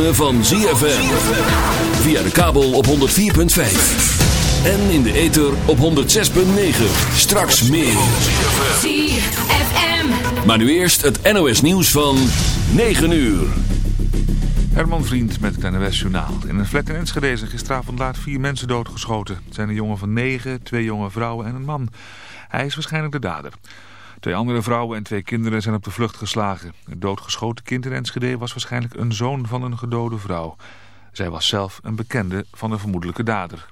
ritme van ZFM. Via de kabel op 104.5. En in de ether op 106.9. Straks meer. ZFM. Maar nu eerst het NOS nieuws van 9 uur. Herman Vriend met het NOS Journaal. In een flat in Enschede zijn gisteravond laat vier mensen doodgeschoten. Het zijn een jongen van negen, twee jonge vrouwen en een man. Hij is waarschijnlijk de dader. Twee andere vrouwen en twee kinderen zijn op de vlucht geslagen. Het doodgeschoten kind in Enschede was waarschijnlijk een zoon van een gedode vrouw. Zij was zelf een bekende van de vermoedelijke dader.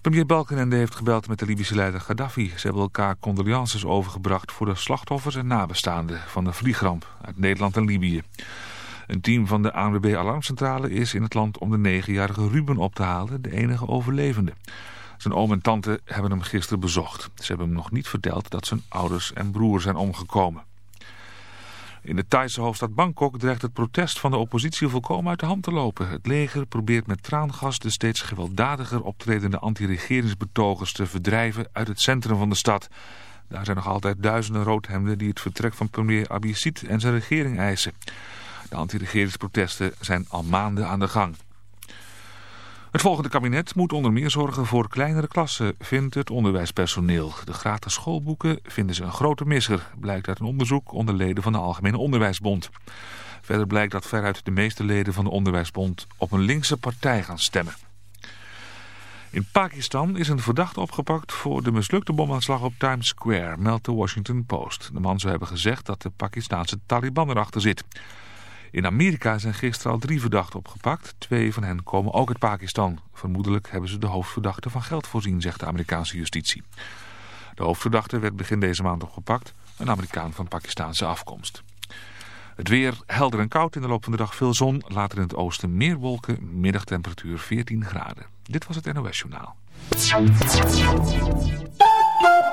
Premier Balkenende heeft gebeld met de Libische leider Gaddafi. Ze hebben elkaar condolences overgebracht voor de slachtoffers en nabestaanden van de vliegramp uit Nederland en Libië. Een team van de ANWB Alarmcentrale is in het land om de negenjarige Ruben op te halen, de enige overlevende. Zijn oom en tante hebben hem gisteren bezocht. Ze hebben hem nog niet verteld dat zijn ouders en broer zijn omgekomen. In de Thaise hoofdstad Bangkok dreigt het protest van de oppositie volkomen uit de hand te lopen. Het leger probeert met traangas de steeds gewelddadiger optredende anti-regeringsbetogers te verdrijven uit het centrum van de stad. Daar zijn nog altijd duizenden roodhemden die het vertrek van premier Abhisit en zijn regering eisen. De anti-regeringsprotesten zijn al maanden aan de gang. Het volgende kabinet moet onder meer zorgen voor kleinere klassen, vindt het onderwijspersoneel. De gratis schoolboeken vinden ze een grote misser, blijkt uit een onderzoek onder leden van de Algemene Onderwijsbond. Verder blijkt dat veruit de meeste leden van de Onderwijsbond op een linkse partij gaan stemmen. In Pakistan is een verdachte opgepakt voor de mislukte bomaanslag op Times Square, meldt de Washington Post. De man zou hebben gezegd dat de Pakistanse Taliban erachter zit. In Amerika zijn gisteren al drie verdachten opgepakt. Twee van hen komen ook uit Pakistan. Vermoedelijk hebben ze de hoofdverdachte van geld voorzien, zegt de Amerikaanse justitie. De hoofdverdachte werd begin deze maand opgepakt. Een Amerikaan van Pakistaanse afkomst. Het weer helder en koud. In de loop van de dag veel zon. Later in het oosten meer wolken. Middagtemperatuur 14 graden. Dit was het NOS Journaal.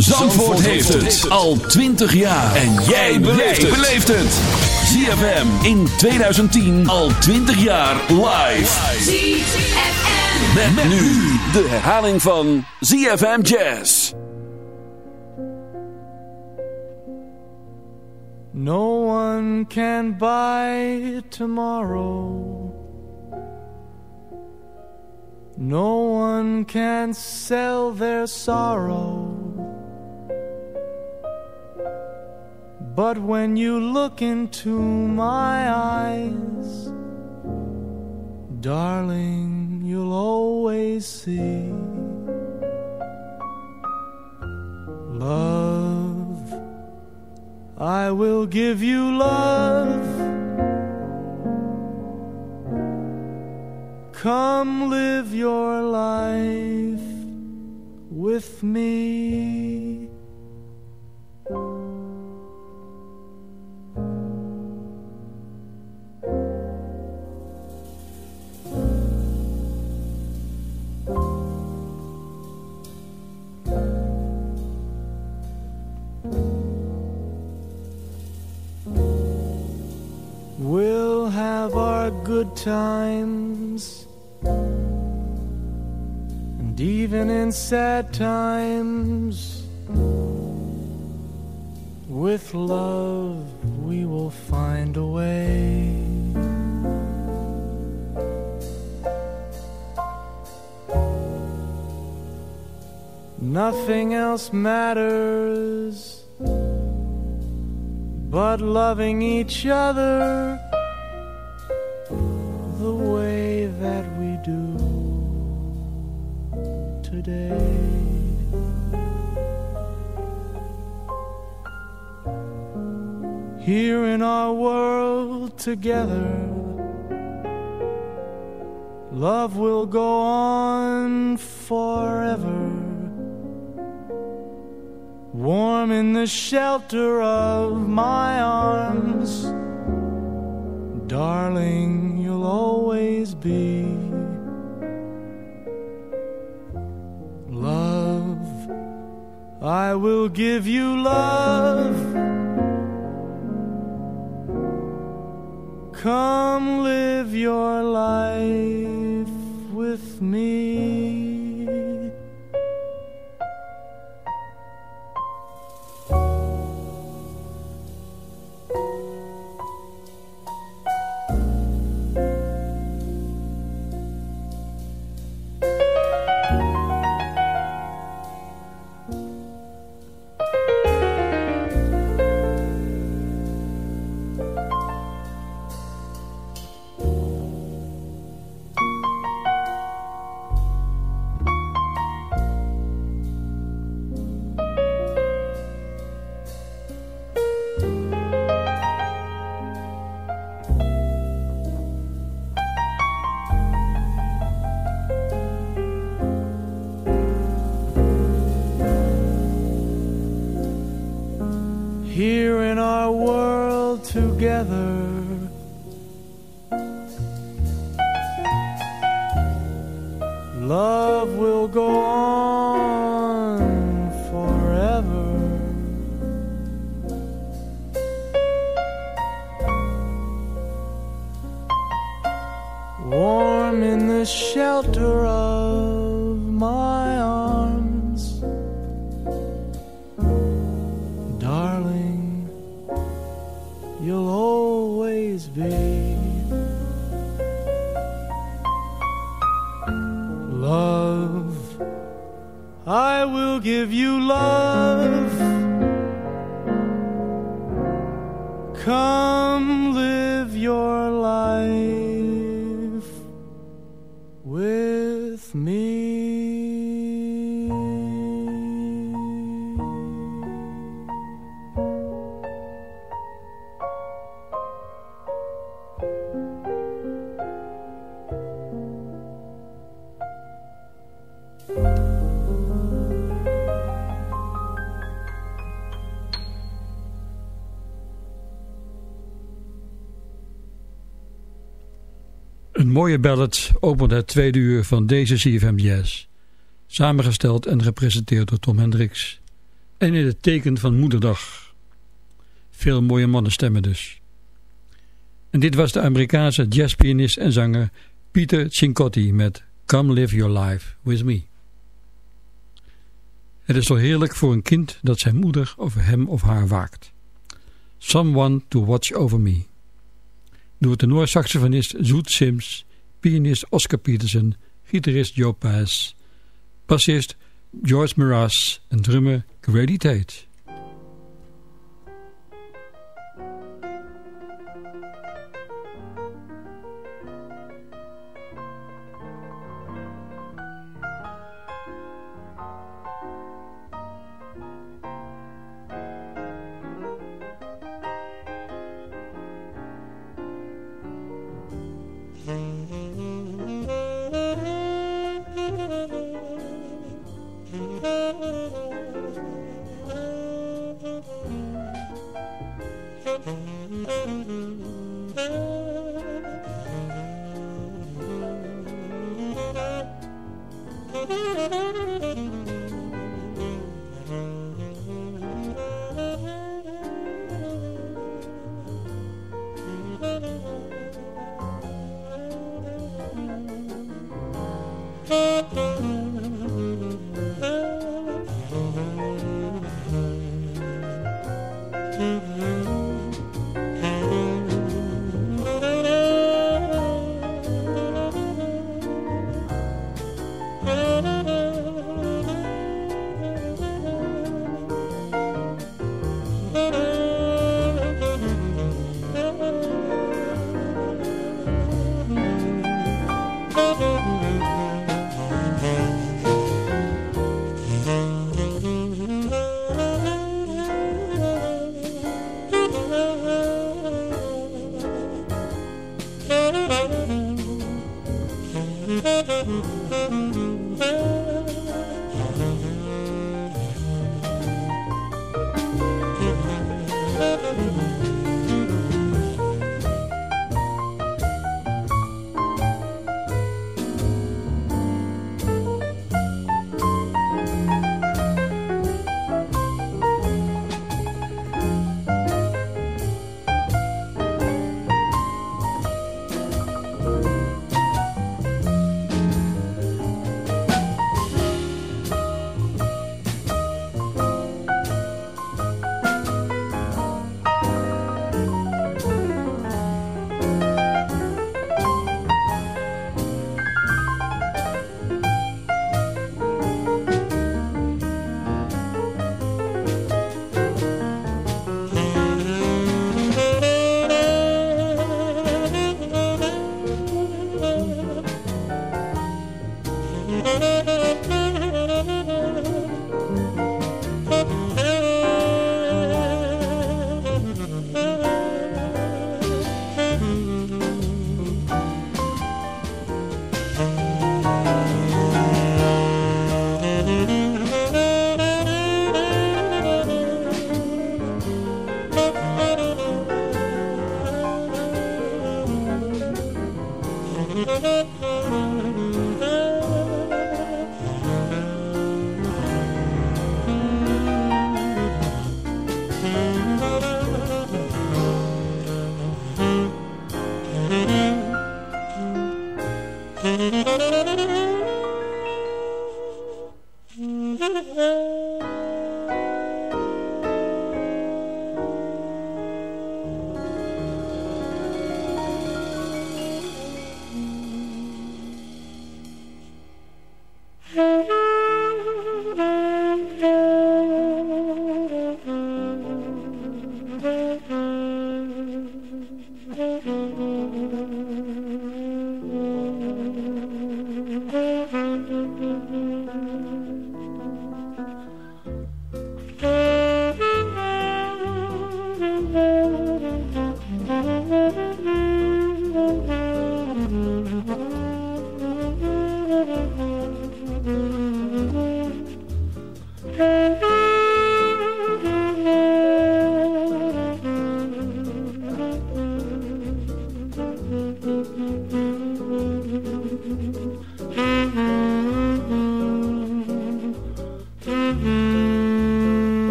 Zandvoort heeft het al 20 jaar. En jij beleeft het. ZFM in 2010 al 20 jaar live. ZFM. Met, met nu de herhaling van ZFM Jazz. No one can buy tomorrow. No one can sell their sorrow. But when you look into my eyes, darling, you'll always see love. I will give you love. Come live your life with me. Times. And even in sad times, with love we will find a way. Nothing else matters but loving each other Here in our world together, love will go on forever. Warm in the shelter of my arms, darling, you'll always be. Love, I will give you love. Come live your life with me. Together. Mooie ballad opent het tweede uur van deze CFM Jazz. Samengesteld en gepresenteerd door Tom Hendricks. En in het teken van Moederdag. Veel mooie mannenstemmen dus. En dit was de Amerikaanse jazzpianist en zanger Peter Cincotti met Come Live Your Life With Me. Het is zo heerlijk voor een kind dat zijn moeder over hem of haar waakt. Someone to watch over me door tenorsaxofonist Zoet Sims, pianist Oscar Peterson, gitarist Joe Pass, bassist George Miraz en drummer Grady Tate. Mm-hmm.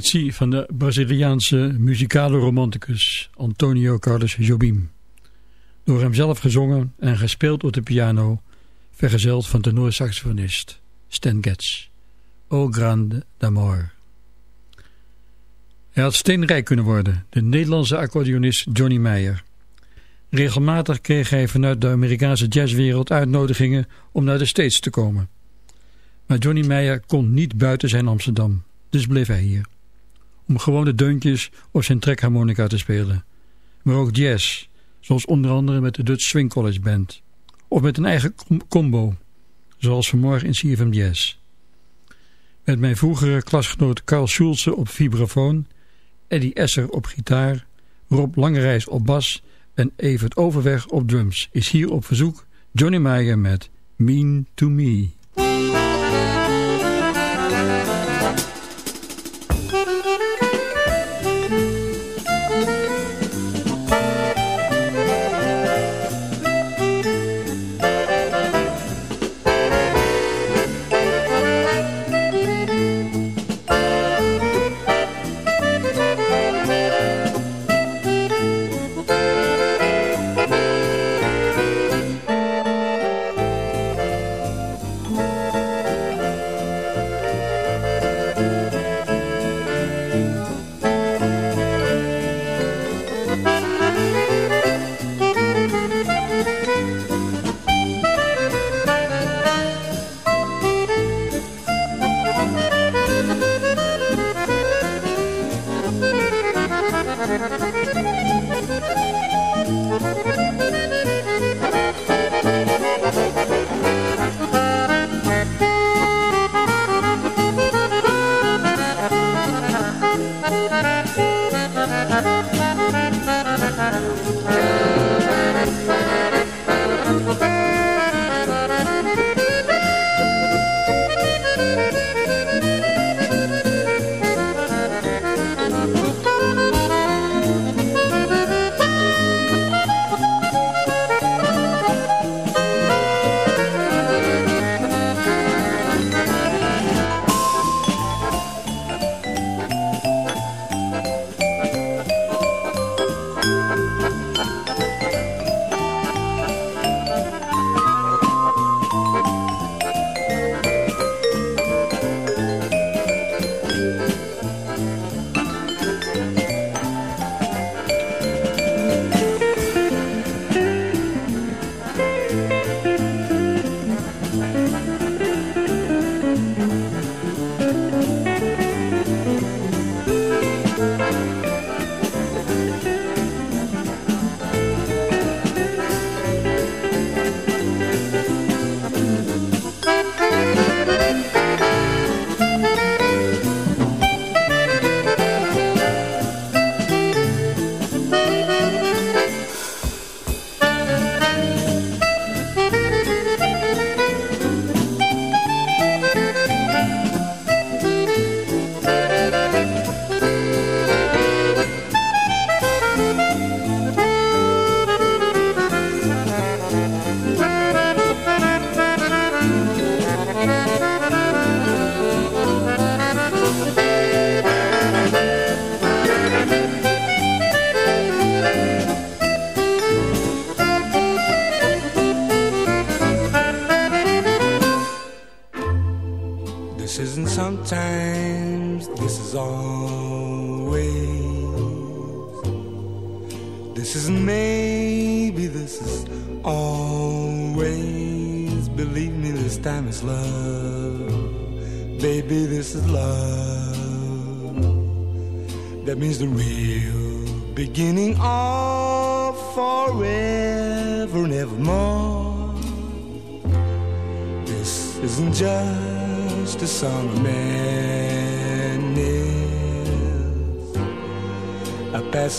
Compositie van de Braziliaanse muzikale romanticus Antonio Carlos Jobim. Door hem zelf gezongen en gespeeld op de piano, vergezeld van tenorsaxofonist Stan Getz. O Grande d'Amor. Hij had steenrijk kunnen worden, de Nederlandse accordeonist Johnny Meyer. Regelmatig kreeg hij vanuit de Amerikaanse jazzwereld uitnodigingen om naar de States te komen. Maar Johnny Meyer kon niet buiten zijn Amsterdam. Dus bleef hij hier. Om gewone deuntjes of zijn trekharmonica te spelen. Maar ook jazz, zoals onder andere met de Dutch Swing College Band. Of met een eigen combo, zoals vanmorgen in CFM Jazz. Met mijn vroegere klasgenoot Carl Schulze op vibrafoon, Eddie Esser op gitaar, Rob Langerijs op bas en Evert Overweg op drums is hier op verzoek Johnny Meyer met Mean to Me.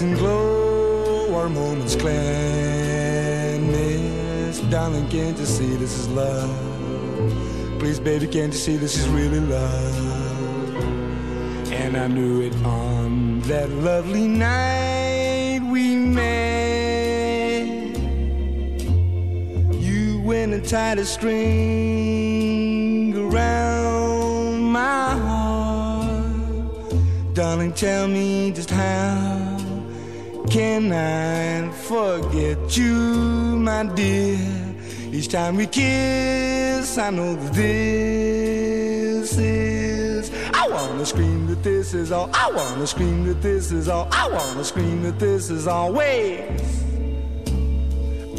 And glow our moments gladness. Darling, can't you see this is love? Please, baby, can't you see this is really love? And I knew it on that lovely night we met. You went and tied a string around my heart. Darling, tell me just how can I forget you, my dear? Each time we kiss, I know that this is. I wanna scream that this is all. I wanna scream that this is all. I wanna scream that this is always.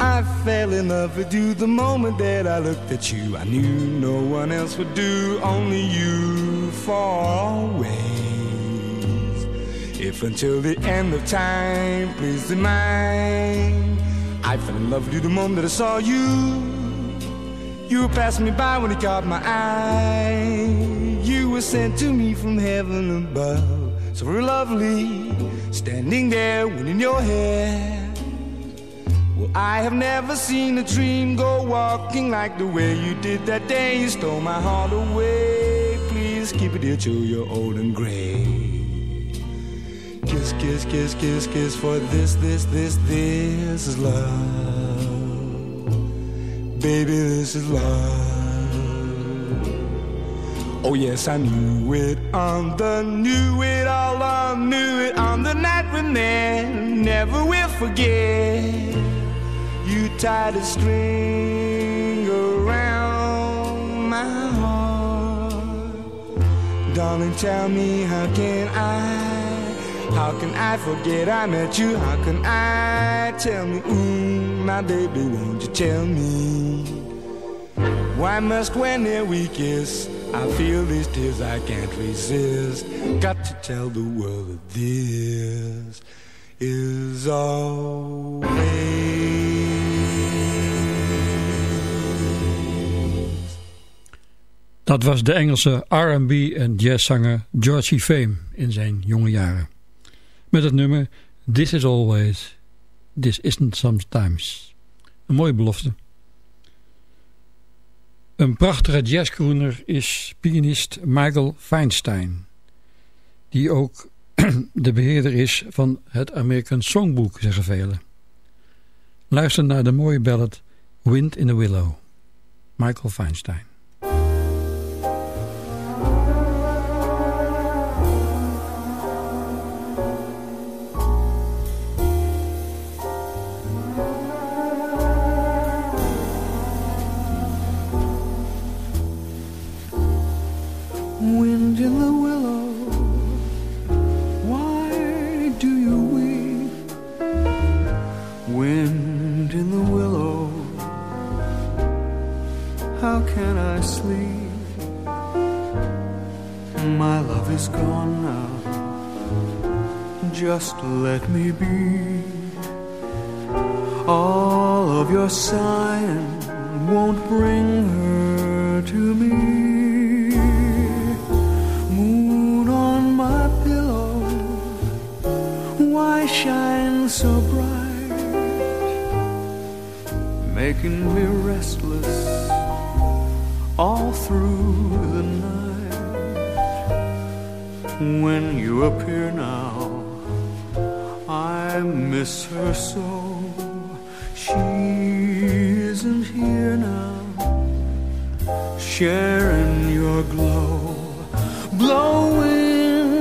I fell in love with you the moment that I looked at you. I knew no one else would do, only you for always. If until the end of time, please be mine. I fell in love with you the moment I saw you. You passed me by when you caught my eye. You were sent to me from heaven above. So very lovely, standing there, wind in your hair. Well, I have never seen a dream go walking like the way you did that day. You stole my heart away. Please keep it here till you're old and gray. Kiss, kiss, kiss, kiss, kiss, for this, this, this, this is love. Baby, this is love. Oh yes, I knew it on the, knew it all on, knew it on the night we met. Never will forget. You tied a string around my heart. Darling, tell me how can I, how can I forget I met you? How can I tell me, ooh, my baby, won't you tell me? Why must when we kiss? I feel these tears I can't resist. Got to tell the world that this is always. Dat was de Engelse R&B en jazzzanger Georgie Fame in zijn jonge jaren. Met het nummer This is Always, This Isn't Sometimes. Een mooie belofte. Een prachtige jazzcrooner is pianist Michael Feinstein. Die ook de beheerder is van het American Songbook, zeggen velen. Luister naar de mooie ballad Wind in the Willow. Michael Feinstein. Gone now, just let me be. All of your sighing won't bring her to me. Moon on my pillow, why shine so bright? Making me restless all through the night. When you appear now, I miss her so. She isn't here now, sharing your glow, blowing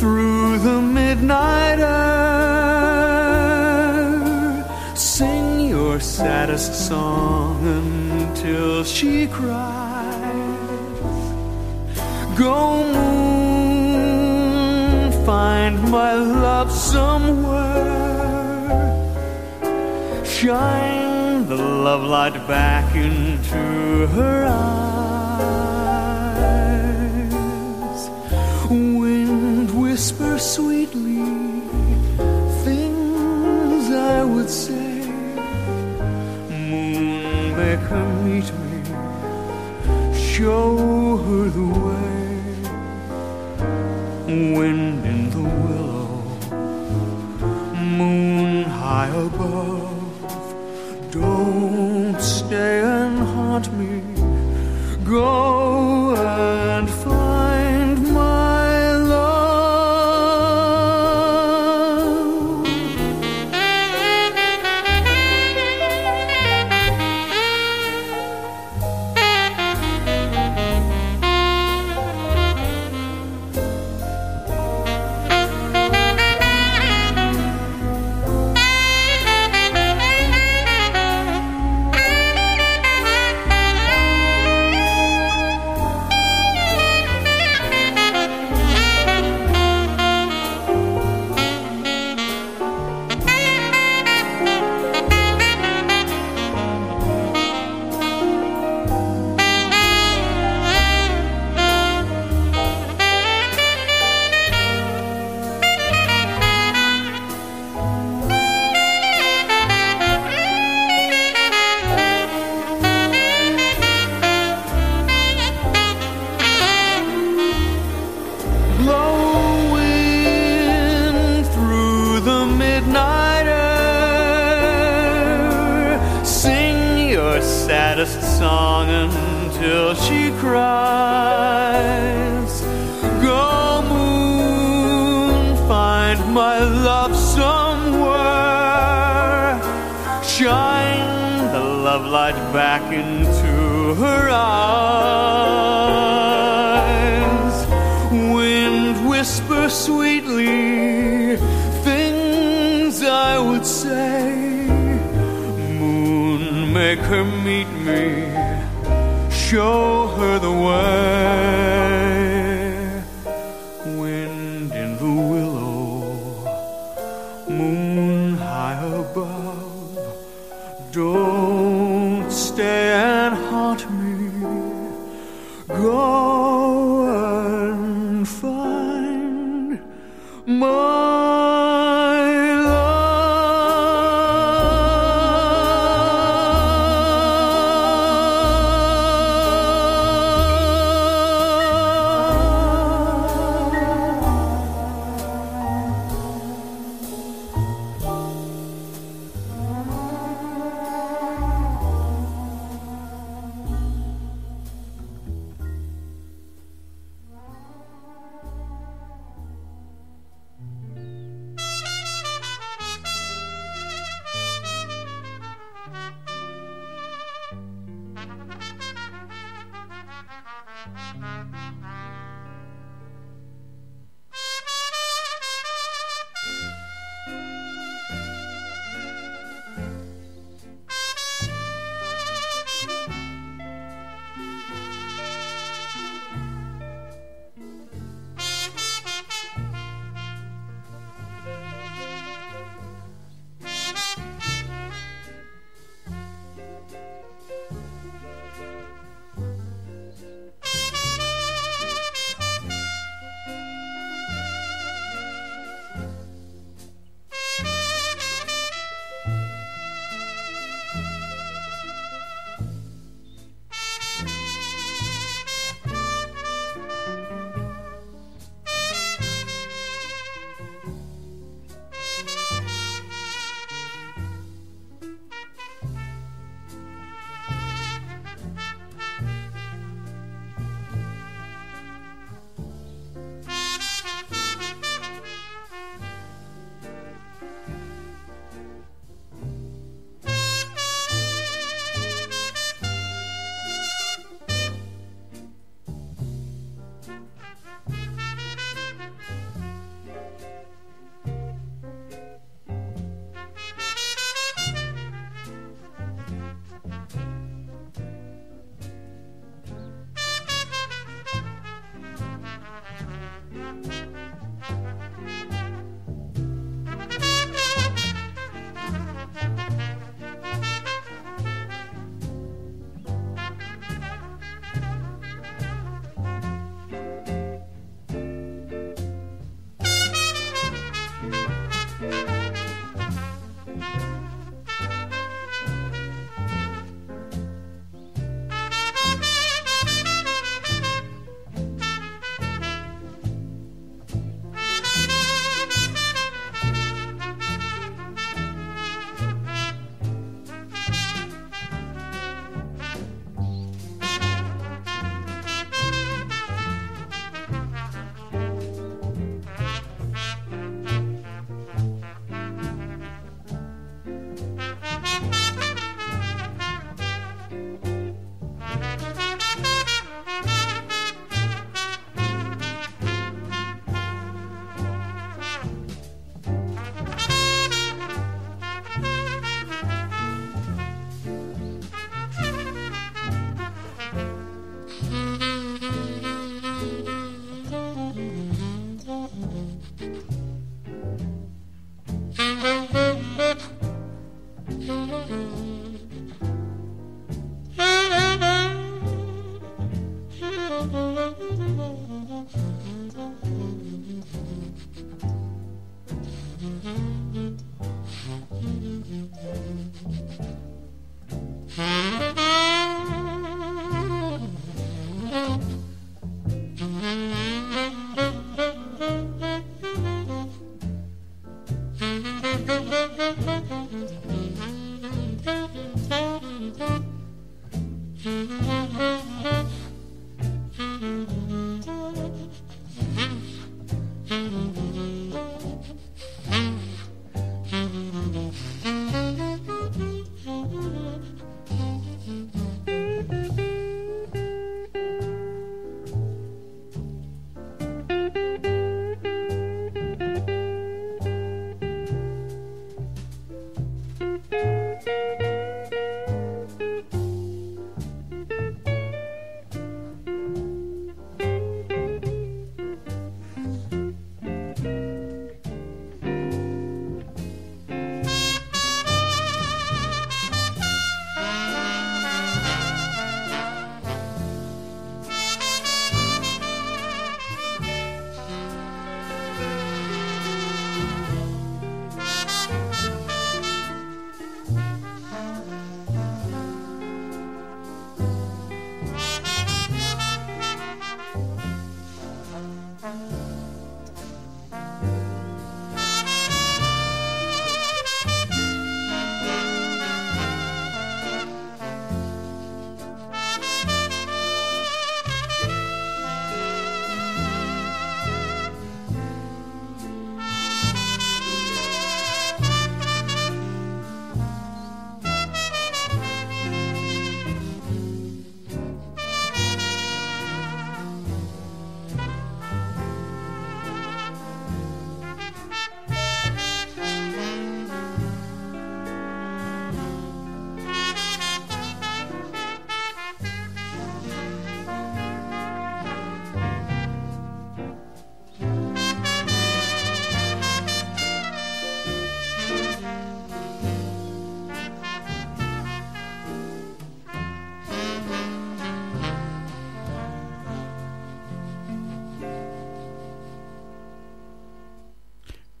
through the midnight air. Sing your saddest song until she cries. Go moon, find my love somewhere. Shine the love light back into her eyes. Wind whisper sweetly things I would say. Moon make her meet me, show her the way. Wind in the willow, moon high above. Don't stay and haunt me. Go Show her the way.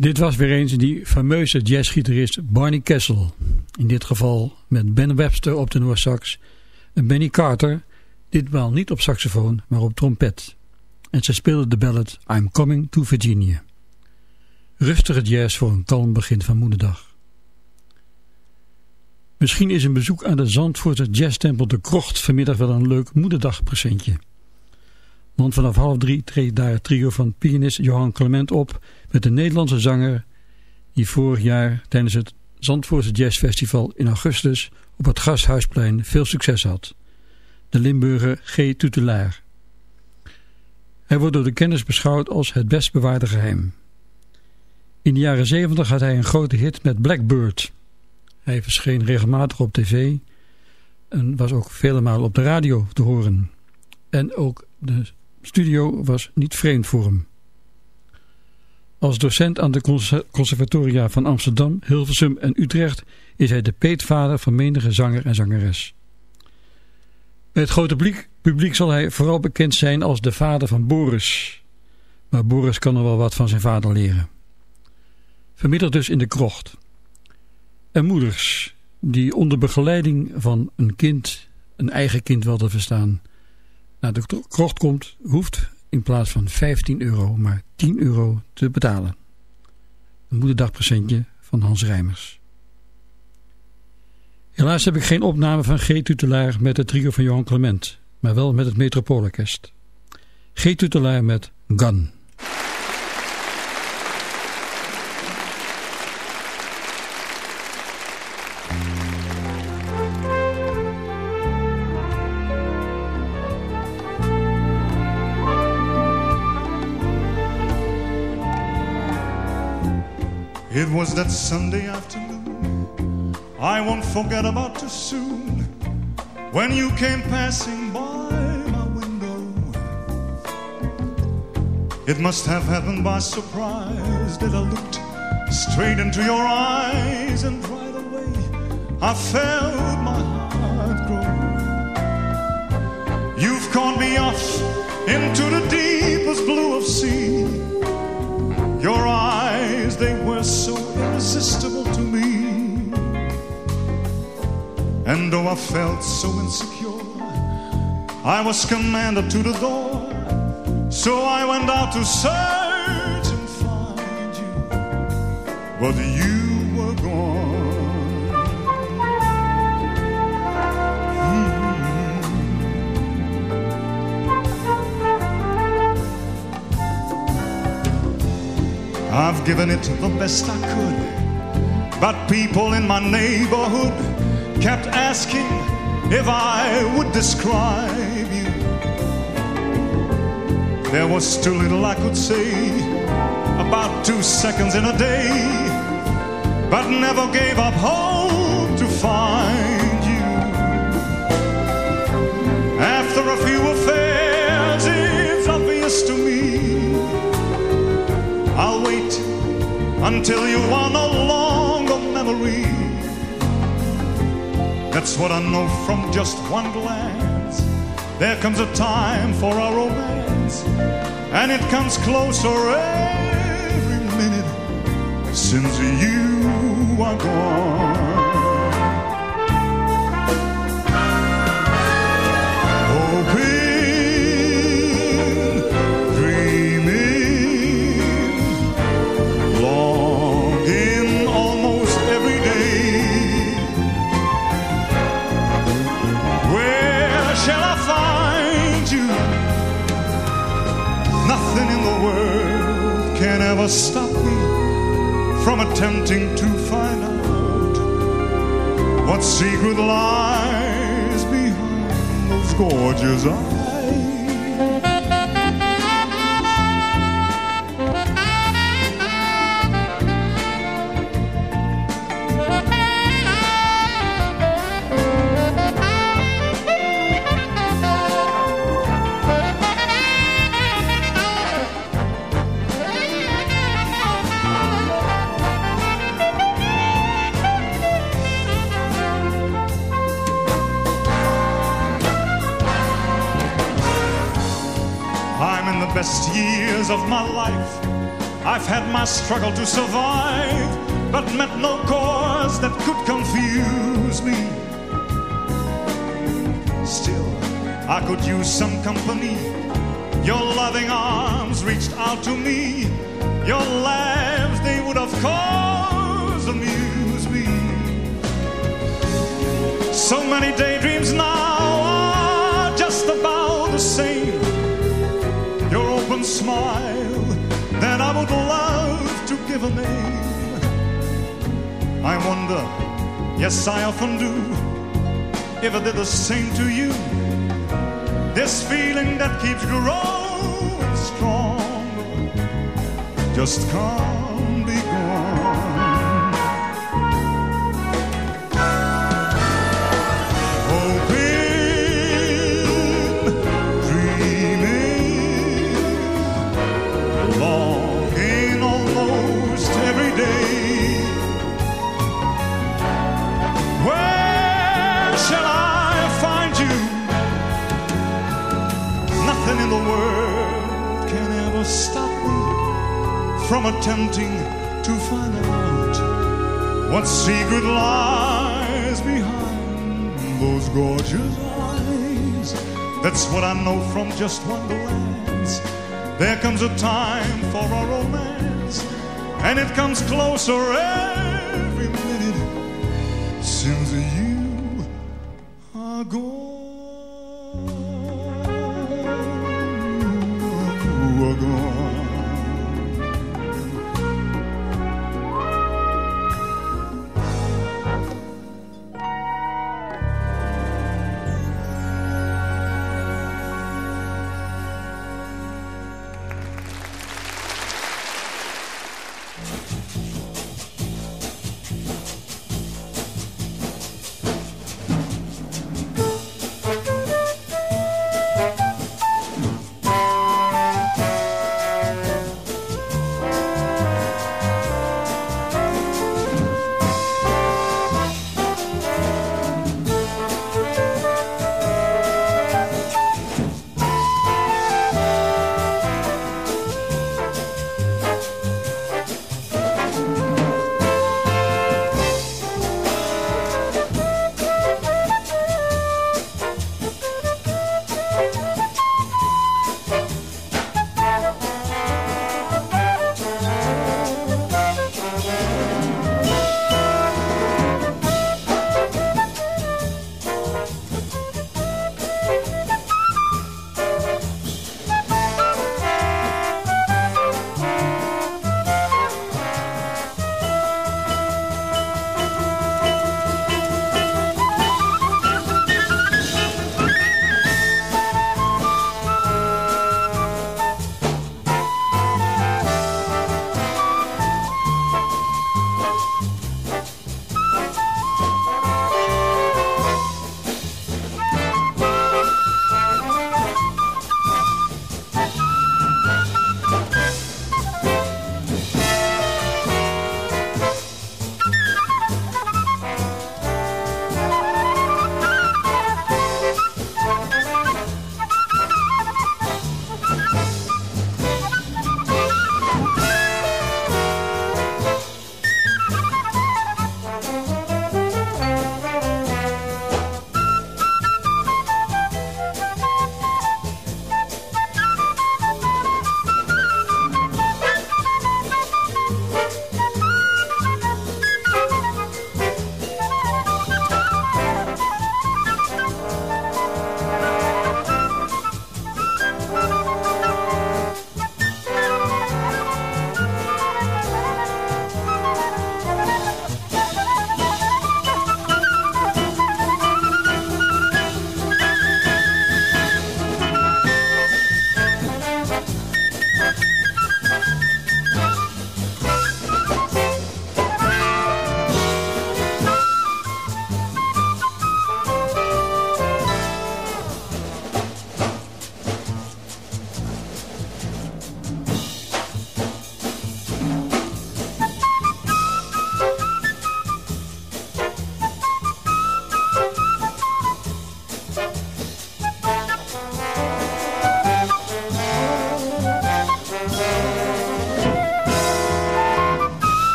Dit was weer eens die fameuze jazzgitarist Barney Kessel. In dit geval met Ben Webster op de Noorsax en Benny Carter, ditmaal niet op saxofoon, maar op trompet. En ze speelden de ballad I'm Coming to Virginia. Rustige jazz voor een kalm begin van moederdag. Misschien is een bezoek aan de Zandvoortse jazztempel de Krocht vanmiddag wel een leuk moederdagpresentje. Want vanaf half drie treedt daar het trio van pianist Johan Clement op met een Nederlandse zanger die vorig jaar tijdens het Zandvoortse Jazzfestival in augustus op het Gasthuisplein veel succes had. De Limburger G. Tutelaar. Hij wordt door de kennis beschouwd als het best bewaarde geheim. In de jaren 70 had hij een grote hit met Blackbird. Hij verscheen regelmatig op tv en was ook vele malen op de radio te horen. En ook de studio was niet vreemd voor hem. Als docent aan de conservatoria van Amsterdam, Hilversum en Utrecht is hij de peetvader van menige zanger en zangeres. Bij het grote publiek, zal hij vooral bekend zijn als de vader van Boris. Maar Boris kan er wel wat van zijn vader leren. Vanmiddag dus in de krocht. En moeders die onder begeleiding van een kind, een eigen kind wel verstaan, naar de krocht komt, hoeft in plaats van 15 euro maar 10 euro te betalen. Een moederdagpresentje van Hans Rijmers. Helaas heb ik geen opname van G. Tutelaar met het trio van Johan Clement, maar wel met het Metropoolorkest. G. Tutelaar met Gun. It was that Sunday afternoon. I won't forget about too soon. When you came passing by my window It must have happened by surprise That I looked straight into your eyes And right away I felt my heart grow. You've caught me off into the deepest blue of sea your eyes, they were so irresistible to me. And though I felt so insecure, I was commanded to the door. So I went out to search and find you. But you given it the best I could. But people in my neighborhood kept asking if I would describe you. There was too little I could say, about two seconds in a day, but never gave up hope to find you. After a few affairs, I'll wait until you are no longer memory. That's what I know from just one glance. There comes a time for our romance, and it comes closer every minute since you are gone. Gorgeous eyes. Struggle to survive, I often do, if I did the same to you. This feeling that keeps growing stronger just can't be from attempting to find out what secret lies behind those gorgeous eyes. That's what I know from just one glance. There comes a time for a romance, and it comes closer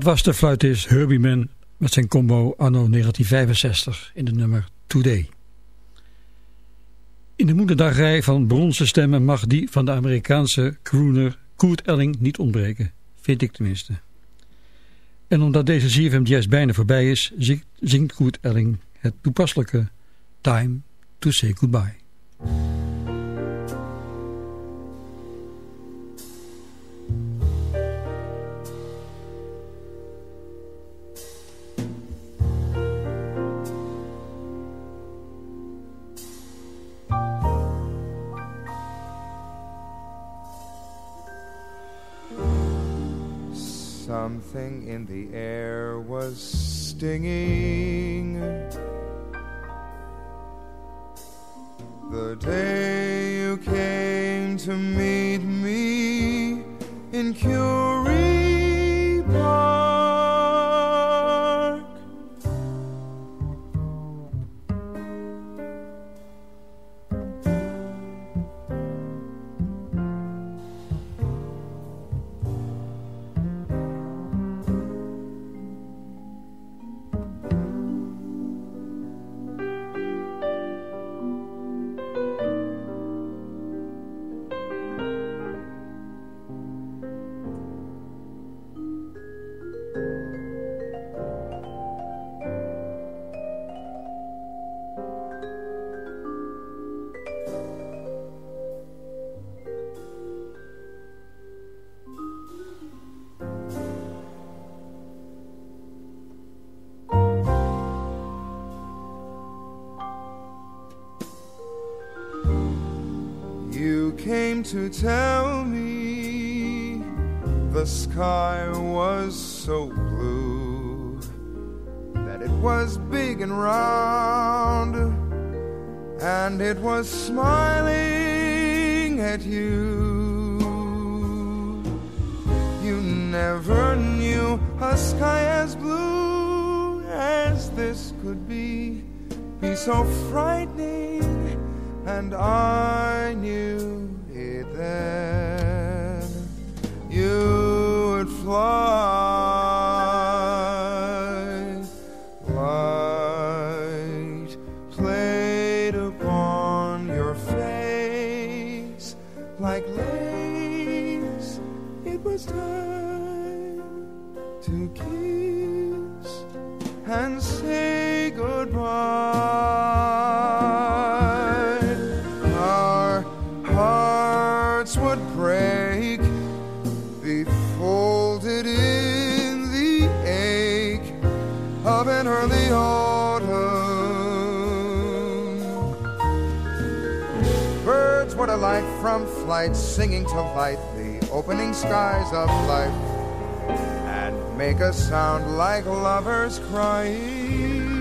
Dat was de fluitist Herbie Mann met zijn combo anno 1965 in de nummer Today. In de moederdagrij van bronzen stemmen mag die van de Amerikaanse crooner Kurt Elling niet ontbreken. Vind ik tenminste. En omdat deze ZFM Jazz bijna voorbij is, zingt Kurt Elling het toepasselijke Time to Say Goodbye. Something in the air was stinging. The day you came to meet me in Curie singing to light the opening skies of life, and make a sound like lovers crying.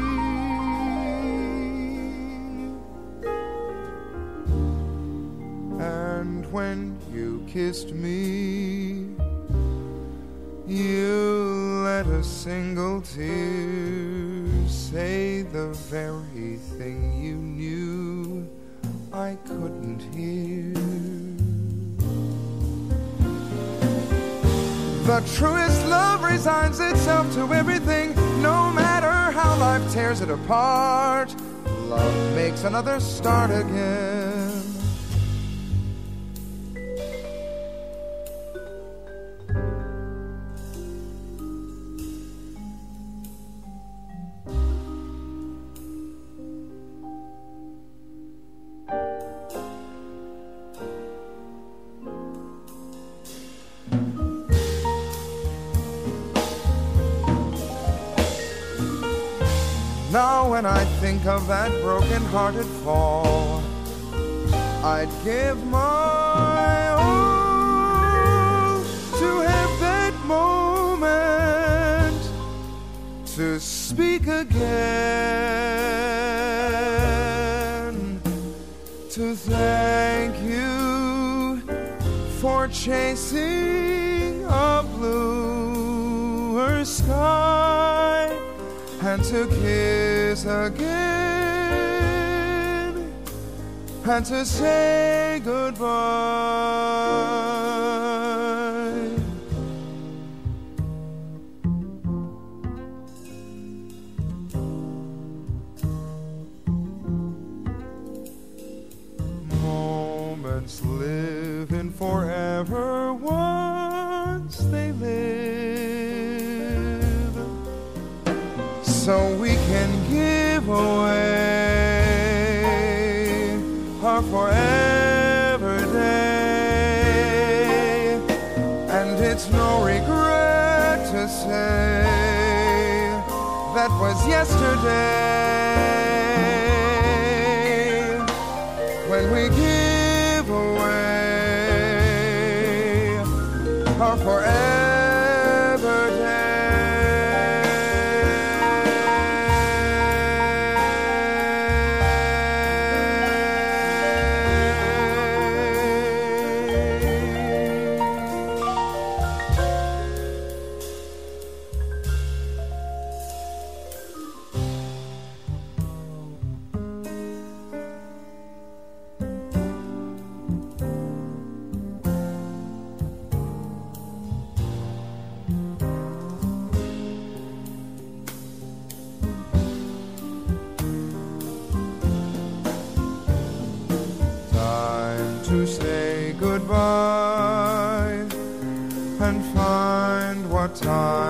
And when you kissed me, you let a single tear say the very thing you knew I couldn't hear. The truest love resigns itself to everything, no matter how life tears it apart. Love makes another start again. Of that broken hearted fall, I'd give my all to have that moment to speak again, to thank you for chasing a bluer sky and to kiss again and to say goodbye. Time